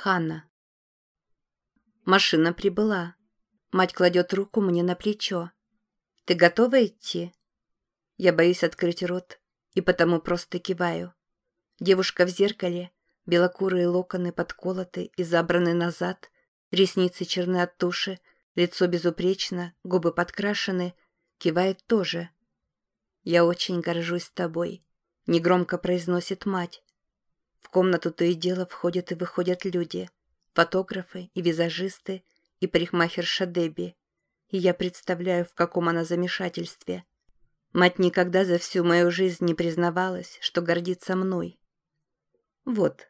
Ханна. Машина прибыла. Мать кладет руку мне на плечо. «Ты готова идти?» Я боюсь открыть рот и потому просто киваю. Девушка в зеркале, белокурые локоны подколоты и забраны назад, ресницы черны от туши, лицо безупречно, губы подкрашены, кивает тоже. «Я очень горжусь тобой», — негромко произносит мать. В комнату то и дело входят и выходят люди. Фотографы и визажисты, и парикмахерша Дебби. И я представляю, в каком она замешательстве. Мать никогда за всю мою жизнь не признавалась, что гордится мной. Вот.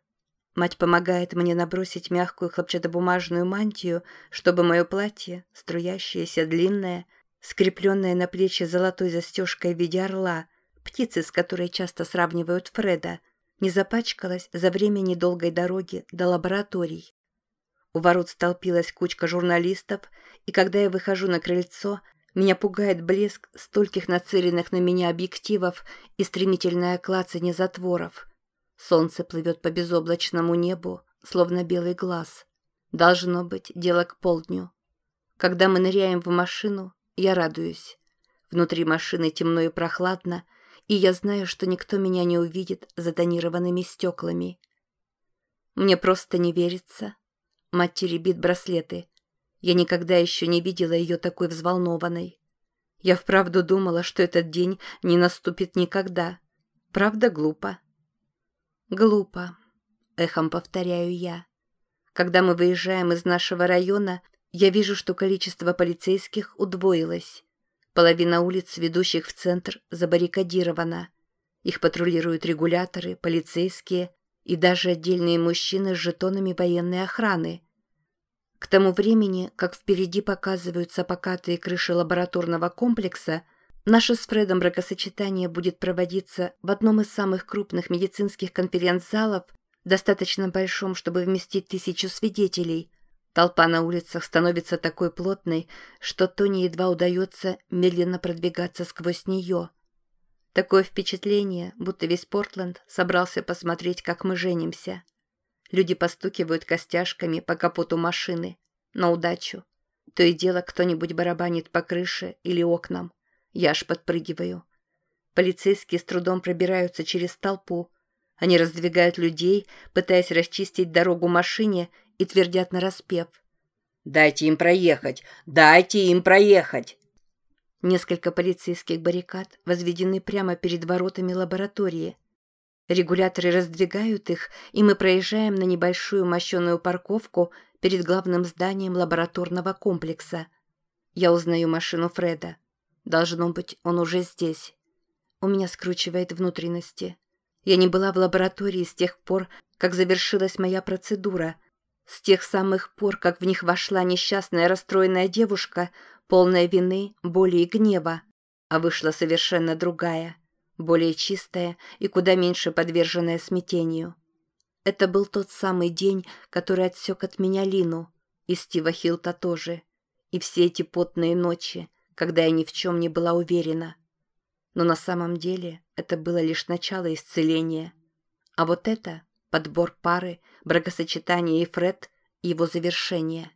Мать помогает мне набросить мягкую хлопчатобумажную мантию, чтобы мое платье, струящееся, длинное, скрепленное на плечи золотой застежкой в виде орла, птицы, с которой часто сравнивают Фреда, не запачкалась за время недолгой дороги до лабораторий. У ворот столпилась кучка журналистов, и когда я выхожу на крыльцо, меня пугает блеск стольких нацеленных на меня объективов и стремительное клацанье затворов. Солнце плывет по безоблачному небу, словно белый глаз. Должно быть, дело к полдню. Когда мы ныряем в машину, я радуюсь. Внутри машины темно и прохладно, и я знаю, что никто меня не увидит за тонированными стеклами. Мне просто не верится. Мать теребит браслеты. Я никогда еще не видела ее такой взволнованной. Я вправду думала, что этот день не наступит никогда. Правда, глупо? Глупо, эхом повторяю я. Когда мы выезжаем из нашего района, я вижу, что количество полицейских удвоилось. Половина улиц, ведущих в центр, забаррикадирована. Их патрулируют регуляторы, полицейские и даже отдельные мужчины с жетонами военной охраны. К тому времени, как впереди показываются покатые крыши лабораторного комплекса, наше с Фредом бракосочетание будет проводиться в одном из самых крупных медицинских конференц-залов, достаточно большом, чтобы вместить тысячу свидетелей – Толпа на улицах становится такой плотной, что Тони едва удается медленно продвигаться сквозь нее. Такое впечатление, будто весь Портленд собрался посмотреть, как мы женимся. Люди постукивают костяшками по капоту машины. На удачу. То и дело кто-нибудь барабанит по крыше или окнам. Я аж подпрыгиваю. Полицейские с трудом пробираются через толпу. Они раздвигают людей, пытаясь расчистить дорогу машине и твердят нараспев. «Дайте им проехать! Дайте им проехать!» Несколько полицейских баррикад возведены прямо перед воротами лаборатории. Регуляторы раздвигают их, и мы проезжаем на небольшую мощеную парковку перед главным зданием лабораторного комплекса. Я узнаю машину Фреда. Должно быть, он уже здесь. У меня скручивает внутренности. Я не была в лаборатории с тех пор, как завершилась моя процедура — с тех самых пор, как в них вошла несчастная расстроенная девушка, полная вины, боли и гнева, а вышла совершенно другая, более чистая и куда меньше подверженная смятению. Это был тот самый день, который отсек от меня Лину, и Стива Хилта тоже, и все эти потные ночи, когда я ни в чем не была уверена. Но на самом деле это было лишь начало исцеления. А вот это подбор пары, бракосочетание и Фред, его завершение.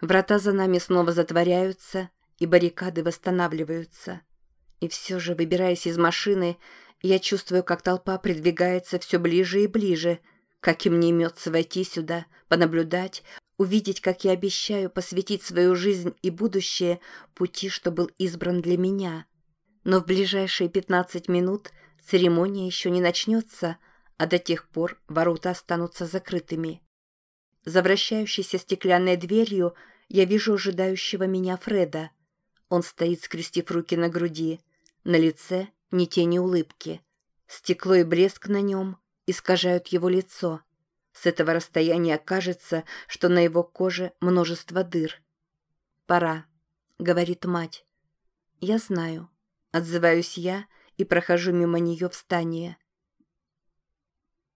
Врата за нами снова затворяются, и баррикады восстанавливаются. И все же, выбираясь из машины, я чувствую, как толпа придвигается все ближе и ближе, как им не имется войти сюда, понаблюдать, увидеть, как я обещаю посвятить свою жизнь и будущее пути, что был избран для меня. Но в ближайшие пятнадцать минут церемония еще не начнется — а до тех пор ворота останутся закрытыми. За вращающейся стеклянной дверью я вижу ожидающего меня Фреда. Он стоит, скрестив руки на груди. На лице ни тени улыбки. Стекло и блеск на нем искажают его лицо. С этого расстояния кажется, что на его коже множество дыр. «Пора», — говорит мать. «Я знаю», — отзываюсь я и прохожу мимо нее в здание.